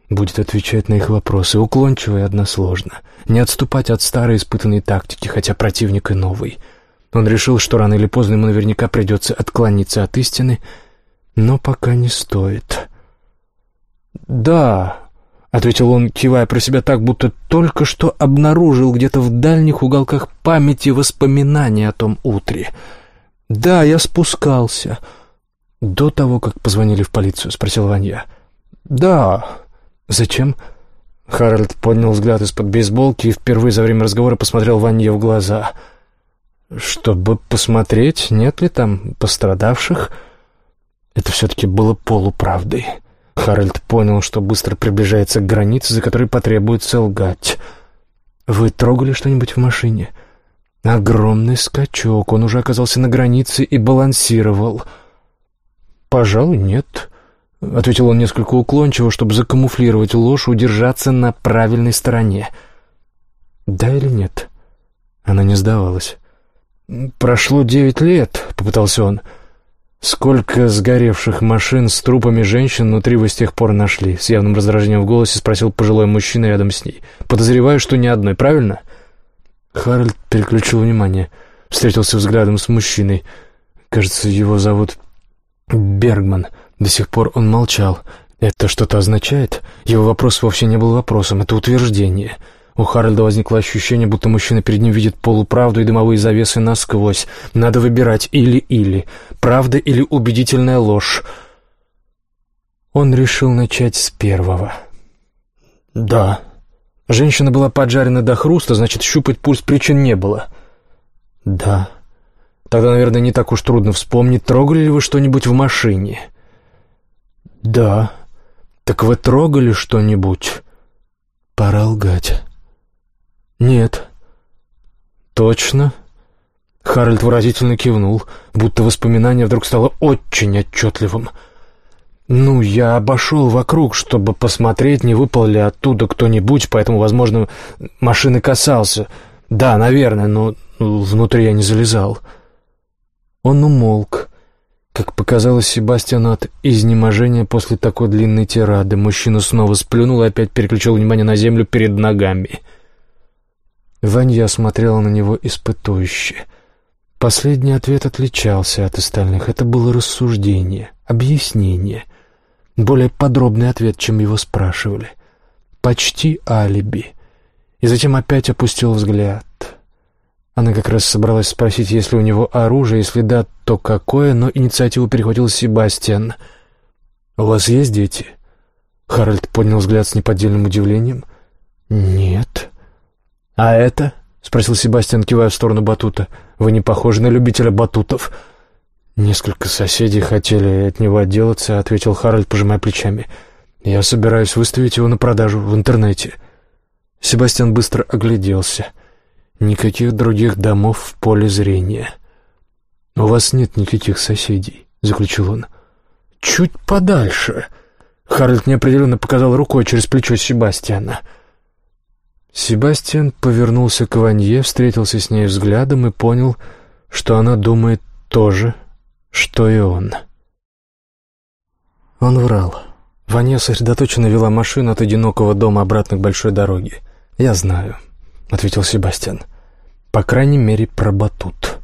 Будет отвечать на их вопросы уклончиво и односложно, не отступать от старой испытанной тактики, хотя противник и новый. Он решил, что рано или поздно ему наверняка придется отклониться от истины, но пока не стоит. «Да, ответил он, кивая про себя так, будто только что обнаружил где-то в дальних уголках памяти воспоминания о том утре. «Да, я спускался». «До того, как позвонили в полицию?» — спросил Ванья. «Да». «Зачем?» Харальд поднял взгляд из-под бейсболки и впервые за время разговора посмотрел Ванье в глаза. «Чтобы посмотреть, нет ли там пострадавших?» Это все-таки было полуправдой. Харальд понял, что быстро приближается к границе, за которой потребуется лгать. «Вы трогали что-нибудь в машине?» Огромный скачок, он уже оказался на границе и балансировал. «Пожалуй, нет», — ответил он несколько уклончиво, чтобы закамуфлировать ложь, удержаться на правильной стороне. «Да или нет?» Она не сдавалась. «Прошло девять лет», — попытался он, — «Сколько сгоревших машин с трупами женщин внутри вы с тех пор нашли?» С явным раздражением в голосе спросил пожилой мужчина рядом с ней. «Подозреваю, что ни одной, правильно?» Харальд переключил внимание. Встретился взглядом с мужчиной. Кажется, его зовут Бергман. До сих пор он молчал. «Это что-то означает?» Его вопрос вовсе не был вопросом, это утверждение. У Харальда возникло ощущение, будто мужчина перед ним видит полуправду и дымовые завесы насквозь. Надо выбирать или-или, правда или убедительная ложь. Он решил начать с первого. «Да», Женщина была поджарена до хруста, значит, щупать пульс причин не было. Да. Тогда, наверное, не так уж трудно вспомнить, трогали ли вы что-нибудь в машине? Да. Так вы трогали что-нибудь? Пора лгать. Нет. Точно? Харальд выразительно кивнул, будто воспоминание вдруг стало очень отчетливым. «Ну, я обошел вокруг, чтобы посмотреть, не выпал ли оттуда кто-нибудь, поэтому, возможно, машины касался. Да, наверное, но внутри я не залезал». Он умолк. Как показалось Себастьяну от изнеможения после такой длинной тирады, мужчина снова сплюнул и опять переключил внимание на землю перед ногами. Ванья смотрела на него испытующе. Последний ответ отличался от остальных. Это было рассуждение, объяснение — более подробный ответ, чем его спрашивали. Почти алиби. И затем опять опустил взгляд. Она как раз собралась спросить, есть ли у него оружие, если да, то какое, но инициативу перехватил Себастьян. «У вас есть дети?» Харальд поднял взгляд с неподдельным удивлением. «Нет». «А это?» — спросил Себастьян, кивая в сторону батута. «Вы не похожи на любителя батутов». «Несколько соседей хотели от него отделаться», — ответил Харальд, пожимая плечами. «Я собираюсь выставить его на продажу в интернете». Себастьян быстро огляделся. Никаких других домов в поле зрения. «У вас нет никаких соседей», — заключил он. «Чуть подальше». Харальд неопределенно показал рукой через плечо Себастьяна. Себастьян повернулся к Ванье, встретился с ней взглядом и понял, что она думает тоже что и он. Он врал. Ваня сосредоточенно вела машину от одинокого дома обратно к большой дороге. «Я знаю», — ответил Себастьян. «По крайней мере, про батут».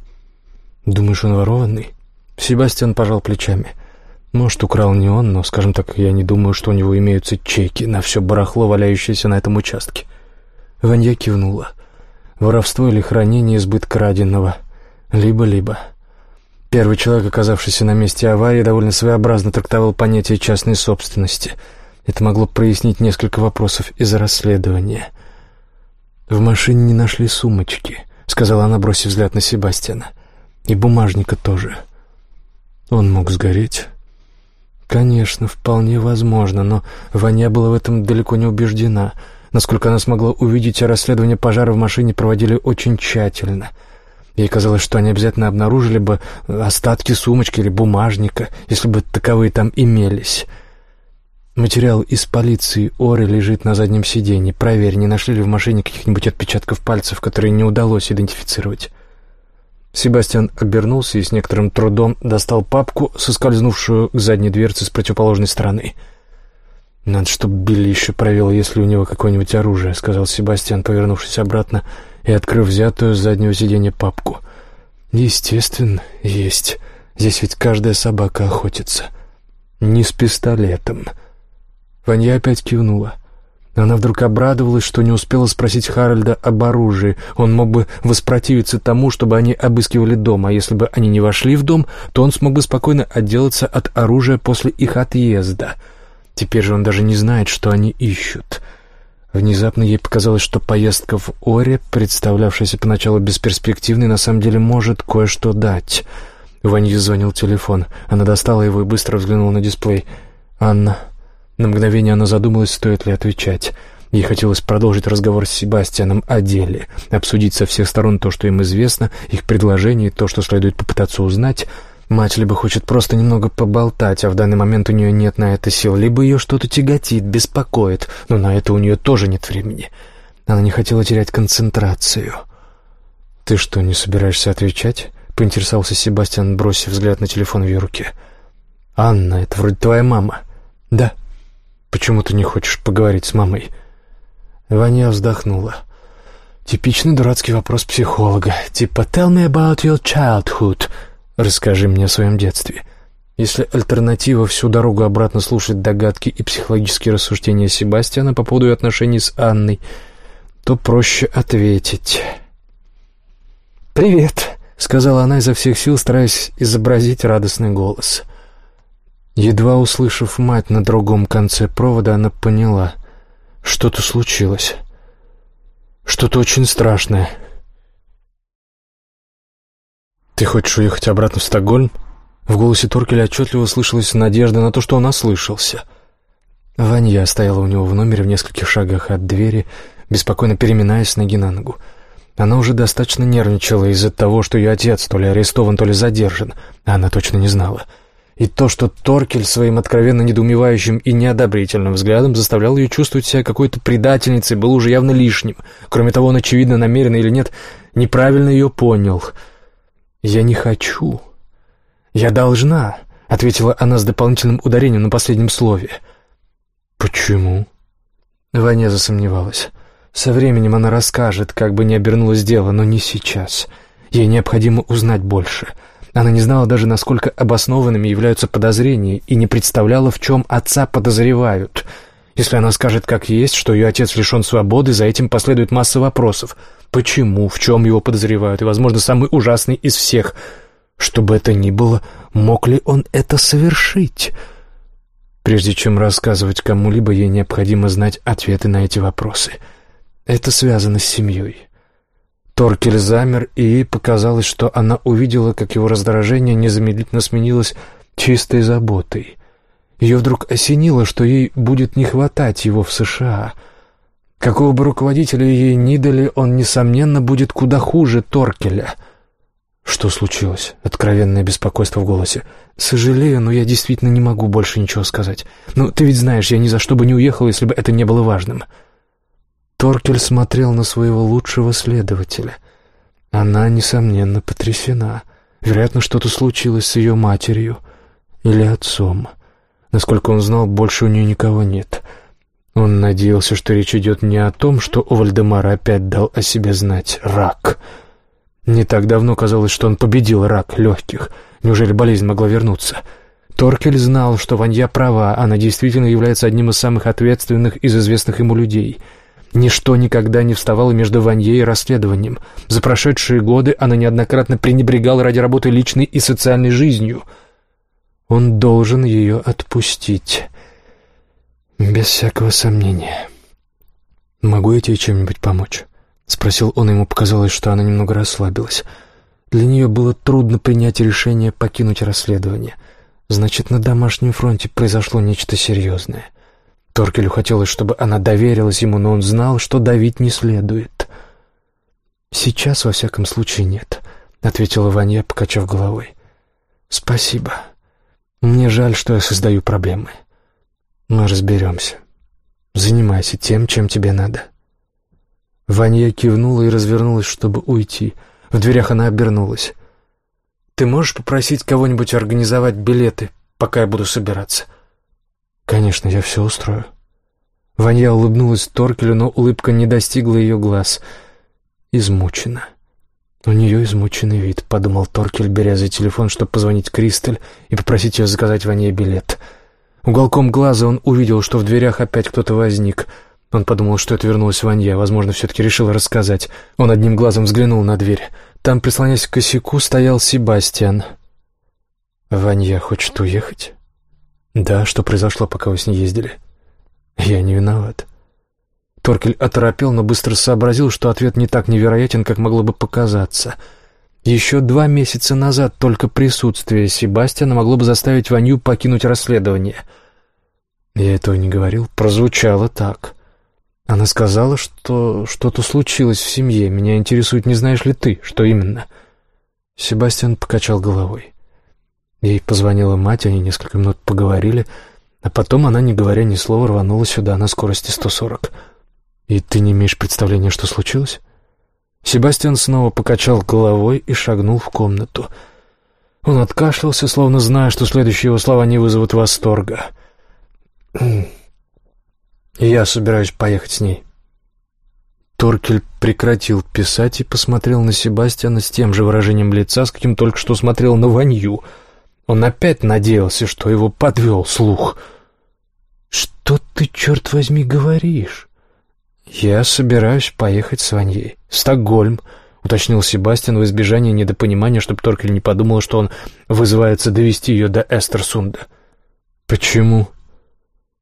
«Думаешь, он ворованный?» Себастьян пожал плечами. «Может, украл не он, но, скажем так, я не думаю, что у него имеются чеки на все барахло, валяющееся на этом участке». Ванья кивнула. «Воровство или хранение избыт краденого. Либо-либо». Первый человек, оказавшийся на месте аварии, довольно своеобразно трактовал понятие частной собственности. Это могло прояснить несколько вопросов из расследования. «В машине не нашли сумочки», — сказала она, бросив взгляд на Себастьяна. «И бумажника тоже». «Он мог сгореть?» «Конечно, вполне возможно, но Ваня была в этом далеко не убеждена. Насколько она смогла увидеть, расследование пожара в машине проводили очень тщательно». Ей казалось, что они обязательно обнаружили бы остатки сумочки или бумажника, если бы таковые там имелись. Материал из полиции Оры лежит на заднем сиденье. Проверь, не нашли ли в машине каких-нибудь отпечатков пальцев, которые не удалось идентифицировать. Себастьян обернулся и с некоторым трудом достал папку, соскользнувшую к задней дверце с противоположной стороны. «Надо, чтобы Билли еще провел, если у него какое-нибудь оружие», — сказал Себастьян, повернувшись обратно и открыв взятую с заднего сиденья папку. «Естественно, есть. Здесь ведь каждая собака охотится. Не с пистолетом». Ванья опять кивнула. Она вдруг обрадовалась, что не успела спросить Харальда об оружии. Он мог бы воспротивиться тому, чтобы они обыскивали дом, а если бы они не вошли в дом, то он смог бы спокойно отделаться от оружия после их отъезда. Теперь же он даже не знает, что они ищут. Внезапно ей показалось, что поездка в Оре, представлявшаяся поначалу бесперспективной, на самом деле может кое-что дать. Ванье звонил телефон. Она достала его и быстро взглянула на дисплей. «Анна». На мгновение она задумалась, стоит ли отвечать. Ей хотелось продолжить разговор с Себастьяном о деле, обсудить со всех сторон то, что им известно, их предложение, то, что следует попытаться узнать — Мать либо хочет просто немного поболтать, а в данный момент у нее нет на это сил, либо ее что-то тяготит, беспокоит, но на это у нее тоже нет времени. Она не хотела терять концентрацию. «Ты что, не собираешься отвечать?» — поинтересовался Себастьян, бросив взгляд на телефон в ее руке. «Анна, это вроде твоя мама». «Да». «Почему ты не хочешь поговорить с мамой?» Ваня вздохнула. «Типичный дурацкий вопрос психолога, типа «Tell me about your childhood», Расскажи мне о своем детстве. Если альтернатива всю дорогу обратно слушать догадки и психологические рассуждения Себастьяна по поводу отношений с Анной, то проще ответить. «Привет», — сказала она изо всех сил, стараясь изобразить радостный голос. Едва услышав мать на другом конце провода, она поняла, что-то случилось. Что-то очень страшное. Ты хочешь уехать обратно в Стокгольм? В голосе Торкеля отчетливо слышалась надежда на то, что он ослышался. Ванья стояла у него в номере в нескольких шагах от двери, беспокойно переминаясь ноги на ногу. Она уже достаточно нервничала из-за того, что ее отец то ли арестован, то ли задержан, а она точно не знала. И то, что Торкель своим откровенно недоумевающим и неодобрительным взглядом заставлял ее чувствовать себя какой-то предательницей, было уже явно лишним. Кроме того, он, очевидно, намеренно или нет, неправильно ее понял. «Я не хочу. Я должна», — ответила она с дополнительным ударением на последнем слове. «Почему?» Ваня засомневалась. Со временем она расскажет, как бы ни обернулось дело, но не сейчас. Ей необходимо узнать больше. Она не знала даже, насколько обоснованными являются подозрения, и не представляла, в чем отца подозревают. Если она скажет как есть, что ее отец лишен свободы, за этим последует масса вопросов. Почему, в чем его подозревают, и, возможно, самый ужасный из всех. Что бы это ни было, мог ли он это совершить? Прежде чем рассказывать кому-либо, ей необходимо знать ответы на эти вопросы — это связано с семьей. Торкель замер, и ей показалось, что она увидела, как его раздражение незамедлительно сменилось чистой заботой. Ее вдруг осенило, что ей будет не хватать его в США. Какого бы руководителя ей ни дали, он, несомненно, будет куда хуже Торкеля. Что случилось? Откровенное беспокойство в голосе. «Сожалею, но я действительно не могу больше ничего сказать. Ну, ты ведь знаешь, я ни за что бы не уехал, если бы это не было важным». Торкель смотрел на своего лучшего следователя. Она, несомненно, потрясена. Вероятно, что-то случилось с ее матерью или отцом. Насколько он знал, больше у нее никого нет. Он надеялся, что речь идет не о том, что у Вальдемара опять дал о себе знать рак. Не так давно казалось, что он победил рак легких. Неужели болезнь могла вернуться? Торкель знал, что Ванья права, она действительно является одним из самых ответственных из известных ему людей — Ничто никогда не вставало между Ваньей и расследованием. За прошедшие годы она неоднократно пренебрегала ради работы личной и социальной жизнью. Он должен ее отпустить. Без всякого сомнения. «Могу я тебе чем-нибудь помочь?» — спросил он, ему показалось, что она немного расслабилась. Для нее было трудно принять решение покинуть расследование. Значит, на домашнем фронте произошло нечто серьезное — Торкелю хотелось, чтобы она доверилась ему, но он знал, что давить не следует. «Сейчас, во всяком случае, нет», — ответила Ваня, покачав головой. «Спасибо. Мне жаль, что я создаю проблемы. Мы разберемся. Занимайся тем, чем тебе надо». Ваня кивнула и развернулась, чтобы уйти. В дверях она обернулась. «Ты можешь попросить кого-нибудь организовать билеты, пока я буду собираться?» «Конечно, я все устрою». Ваня улыбнулась Торкелю, но улыбка не достигла ее глаз. «Измучена». «У нее измученный вид», — подумал Торкель, беря за телефон, чтобы позвонить Кристаль и попросить ее заказать Ване билет. Уголком глаза он увидел, что в дверях опять кто-то возник. Он подумал, что это вернулась Ванья, возможно, все-таки решил рассказать. Он одним глазом взглянул на дверь. Там, прислонясь к косяку, стоял Себастьян. «Ванья хочет уехать?» «Да, что произошло, пока вы с ней ездили?» «Я не виноват». Торкель оторопел, но быстро сообразил, что ответ не так невероятен, как могло бы показаться. Еще два месяца назад только присутствие Себастьяна могло бы заставить Ваню покинуть расследование. Я этого не говорил, прозвучало так. Она сказала, что что-то случилось в семье. Меня интересует, не знаешь ли ты, что именно? Себастьян покачал головой. Ей позвонила мать, они несколько минут поговорили, а потом она, не говоря ни слова, рванула сюда на скорости 140. «И ты не имеешь представления, что случилось?» Себастьян снова покачал головой и шагнул в комнату. Он откашлялся, словно зная, что следующие его слова не вызовут восторга. «Я собираюсь поехать с ней». Торкель прекратил писать и посмотрел на Себастьяна с тем же выражением лица, с каким только что смотрел на Ванью — он опять надеялся, что его подвел слух. «Что ты, черт возьми, говоришь?» «Я собираюсь поехать с Ваньей. В Стокгольм», — уточнил Себастьян в избежание недопонимания, чтобы Торкель не подумал, что он вызывается довести ее до Эстерсунда. «Почему?»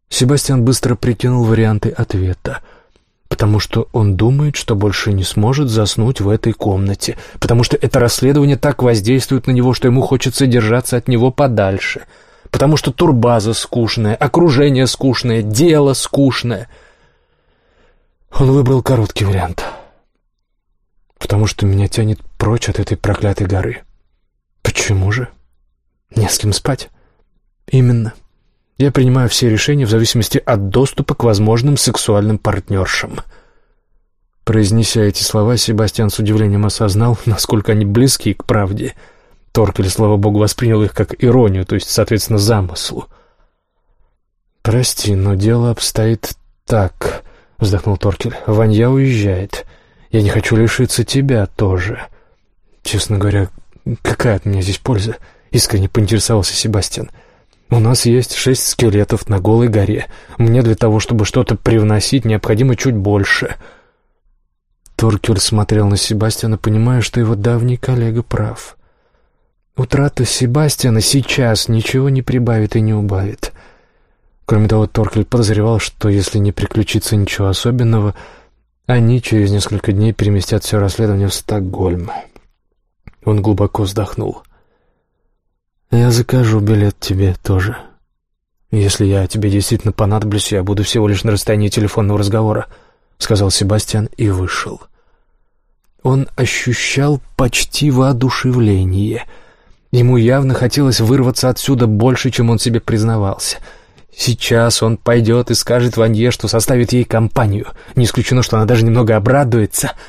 Себастьян быстро прикинул варианты ответа. потому что он думает, что больше не сможет заснуть в этой комнате, потому что это расследование так воздействует на него, что ему хочется держаться от него подальше, потому что турбаза скучная, окружение скучное, дело скучное. Он выбрал короткий вариант, потому что меня тянет прочь от этой проклятой горы. Почему же? Не с кем спать. Именно. Я принимаю все решения в зависимости от доступа к возможным сексуальным партнершам. Произнеся эти слова, Себастьян с удивлением осознал, насколько они близки к правде. Торкель, слава богу, воспринял их как иронию, то есть, соответственно, замыслу. «Прости, но дело обстоит так», — вздохнул Торкель. «Ванья уезжает. Я не хочу лишиться тебя тоже. Честно говоря, какая от меня здесь польза?» — искренне поинтересовался Себастьян. У нас есть шесть скелетов на голой горе. Мне для того, чтобы что-то привносить, необходимо чуть больше». Торкель смотрел на Себастьяна, понимая, что его давний коллега прав. Утрата Себастьяна сейчас ничего не прибавит и не убавит. Кроме того, Торкель подозревал, что если не приключится ничего особенного, они через несколько дней переместят все расследование в Стокгольм. Он глубоко вздохнул. «Я закажу билет тебе тоже. Если я тебе действительно понадоблюсь, я буду всего лишь на расстоянии телефонного разговора», — сказал Себастьян и вышел. Он ощущал почти воодушевление. Ему явно хотелось вырваться отсюда больше, чем он себе признавался. Сейчас он пойдет и скажет Ванье, что составит ей компанию. Не исключено, что она даже немного обрадуется —